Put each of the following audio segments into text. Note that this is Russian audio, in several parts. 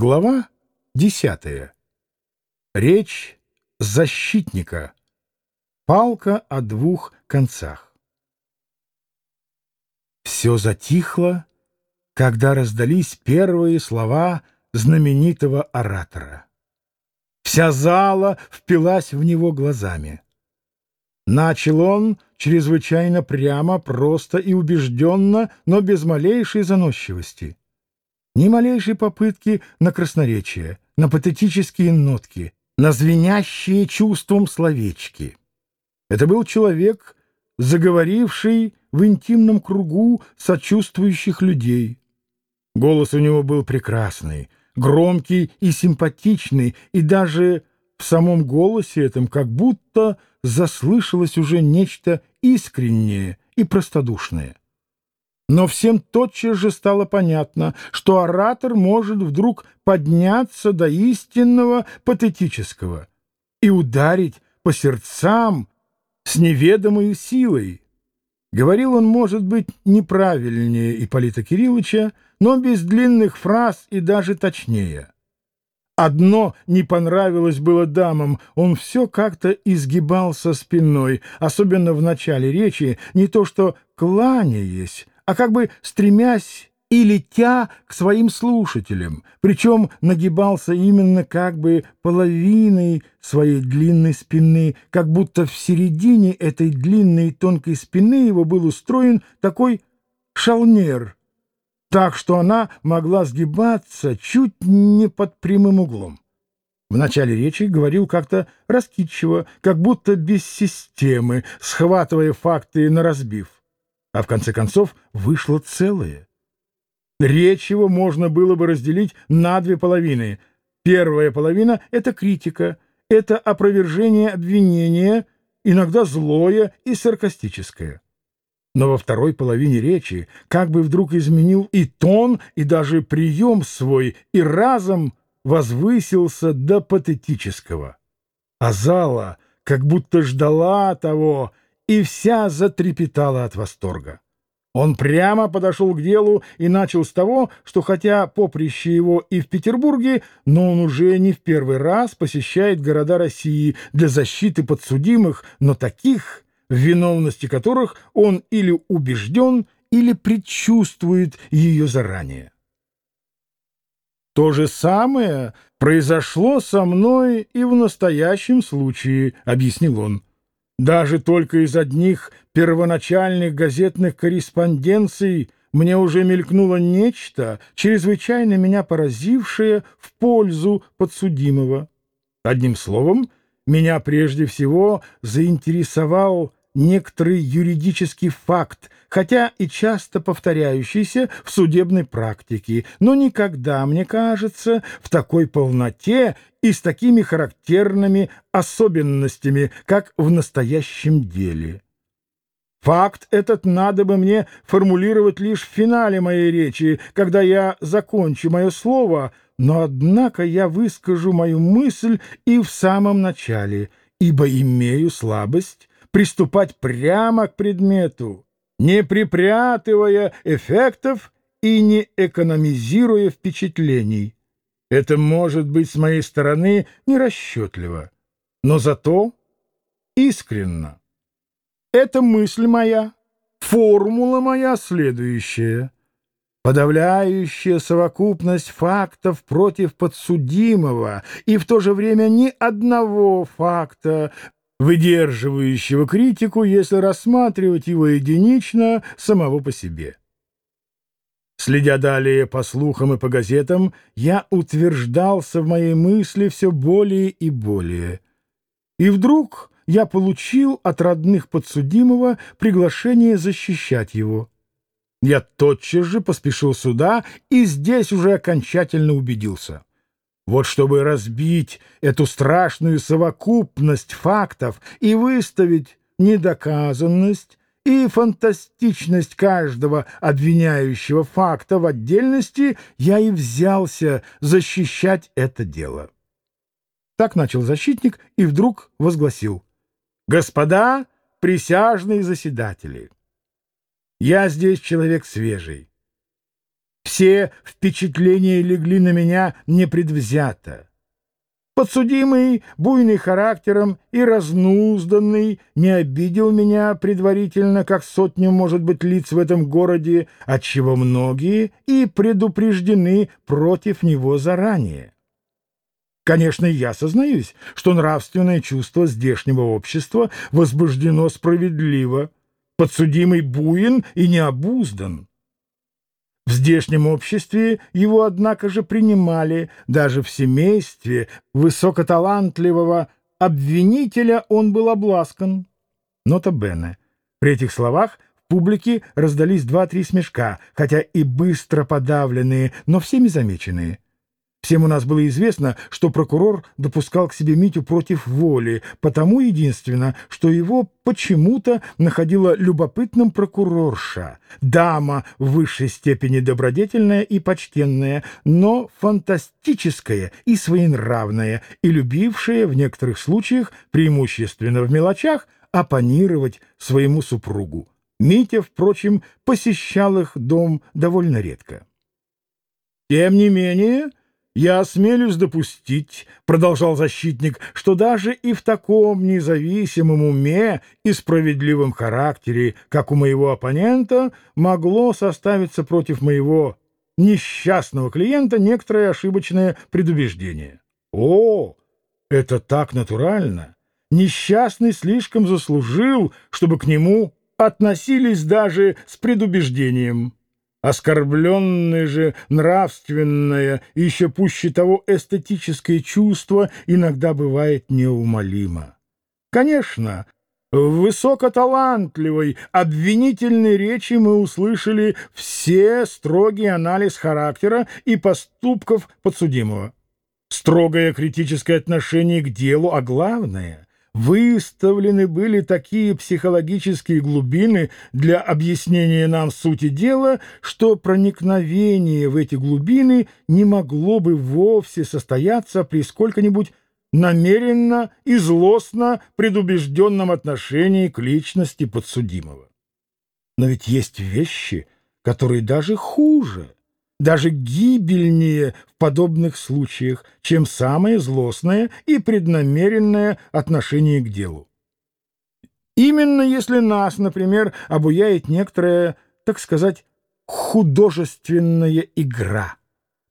Глава десятая. Речь защитника. Палка о двух концах. Все затихло, когда раздались первые слова знаменитого оратора. Вся зала впилась в него глазами. Начал он чрезвычайно прямо, просто и убежденно, но без малейшей заносчивости ни малейшей попытки на красноречие, на патетические нотки, на звенящие чувством словечки. Это был человек, заговоривший в интимном кругу сочувствующих людей. Голос у него был прекрасный, громкий и симпатичный, и даже в самом голосе этом как будто заслышалось уже нечто искреннее и простодушное. Но всем тотчас же стало понятно, что оратор может вдруг подняться до истинного патетического и ударить по сердцам с неведомой силой. Говорил он, может быть, неправильнее Ипполита Кирилловича, но без длинных фраз и даже точнее. Одно не понравилось было дамам, он все как-то изгибался спиной, особенно в начале речи, не то что кланяясь, а как бы стремясь и летя к своим слушателям, причем нагибался именно как бы половиной своей длинной спины, как будто в середине этой длинной и тонкой спины его был устроен такой шалнер, так что она могла сгибаться чуть не под прямым углом. В начале речи говорил как-то раскидчиво, как будто без системы, схватывая факты на разбив а в конце концов вышло целое. Речь его можно было бы разделить на две половины. Первая половина — это критика, это опровержение обвинения, иногда злое и саркастическое. Но во второй половине речи как бы вдруг изменил и тон, и даже прием свой, и разом возвысился до патетического. А зала как будто ждала того, и вся затрепетала от восторга. Он прямо подошел к делу и начал с того, что хотя поприще его и в Петербурге, но он уже не в первый раз посещает города России для защиты подсудимых, но таких, в виновности которых он или убежден, или предчувствует ее заранее. То же самое произошло со мной и в настоящем случае, — объяснил он. Даже только из одних первоначальных газетных корреспонденций мне уже мелькнуло нечто, чрезвычайно меня поразившее в пользу подсудимого. Одним словом, меня прежде всего заинтересовал некоторый юридический факт, хотя и часто повторяющийся в судебной практике, но никогда, мне кажется, в такой полноте и с такими характерными особенностями, как в настоящем деле. Факт этот надо бы мне формулировать лишь в финале моей речи, когда я закончу мое слово, но однако я выскажу мою мысль и в самом начале, ибо имею слабость приступать прямо к предмету, не припрятывая эффектов и не экономизируя впечатлений. Это может быть с моей стороны нерасчетливо, но зато искренно. Это мысль моя, формула моя следующая. Подавляющая совокупность фактов против подсудимого и в то же время ни одного факта, выдерживающего критику, если рассматривать его единично самого по себе. Следя далее по слухам и по газетам, я утверждался в моей мысли все более и более. И вдруг я получил от родных подсудимого приглашение защищать его. Я тотчас же поспешил сюда и здесь уже окончательно убедился. Вот чтобы разбить эту страшную совокупность фактов и выставить недоказанность и фантастичность каждого обвиняющего факта в отдельности, я и взялся защищать это дело. Так начал защитник и вдруг возгласил. «Господа присяжные заседатели, я здесь человек свежий. Все впечатления легли на меня непредвзято. Подсудимый, буйный характером и разнузданный, не обидел меня предварительно, как сотню, может быть, лиц в этом городе, отчего многие и предупреждены против него заранее. Конечно, я сознаюсь, что нравственное чувство здешнего общества возбуждено справедливо, подсудимый буин и необуздан. В здешнем обществе его, однако же, принимали, даже в семействе высокоталантливого обвинителя он был обласкан. Нота Бене. При этих словах в публике раздались два-три смешка, хотя и быстро подавленные, но всеми замеченные. Всем у нас было известно, что прокурор допускал к себе Митю против воли, потому единственно, что его почему-то находила любопытным прокурорша, дама в высшей степени добродетельная и почтенная, но фантастическая и своенравная, и любившая в некоторых случаях, преимущественно в мелочах, оппонировать своему супругу. Митя, впрочем, посещал их дом довольно редко. Тем не менее... «Я осмелюсь допустить, — продолжал защитник, — что даже и в таком независимом уме и справедливом характере, как у моего оппонента, могло составиться против моего несчастного клиента некоторое ошибочное предубеждение. О, это так натурально! Несчастный слишком заслужил, чтобы к нему относились даже с предубеждением». Оскорбленное же нравственное и еще пуще того эстетическое чувство иногда бывает неумолимо. Конечно, в высокоталантливой обвинительной речи мы услышали все строгий анализ характера и поступков подсудимого, строгое критическое отношение к делу, а главное — выставлены были такие психологические глубины для объяснения нам сути дела, что проникновение в эти глубины не могло бы вовсе состояться при сколько-нибудь намеренно и злостно предубежденном отношении к личности подсудимого. Но ведь есть вещи, которые даже хуже — даже гибельнее в подобных случаях, чем самое злостное и преднамеренное отношение к делу. Именно если нас, например, обуяет некоторая, так сказать, художественная игра,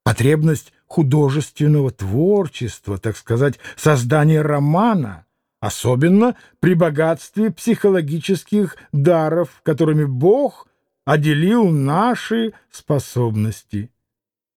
потребность художественного творчества, так сказать, создания романа, особенно при богатстве психологических даров, которыми Бог – оделил наши способности.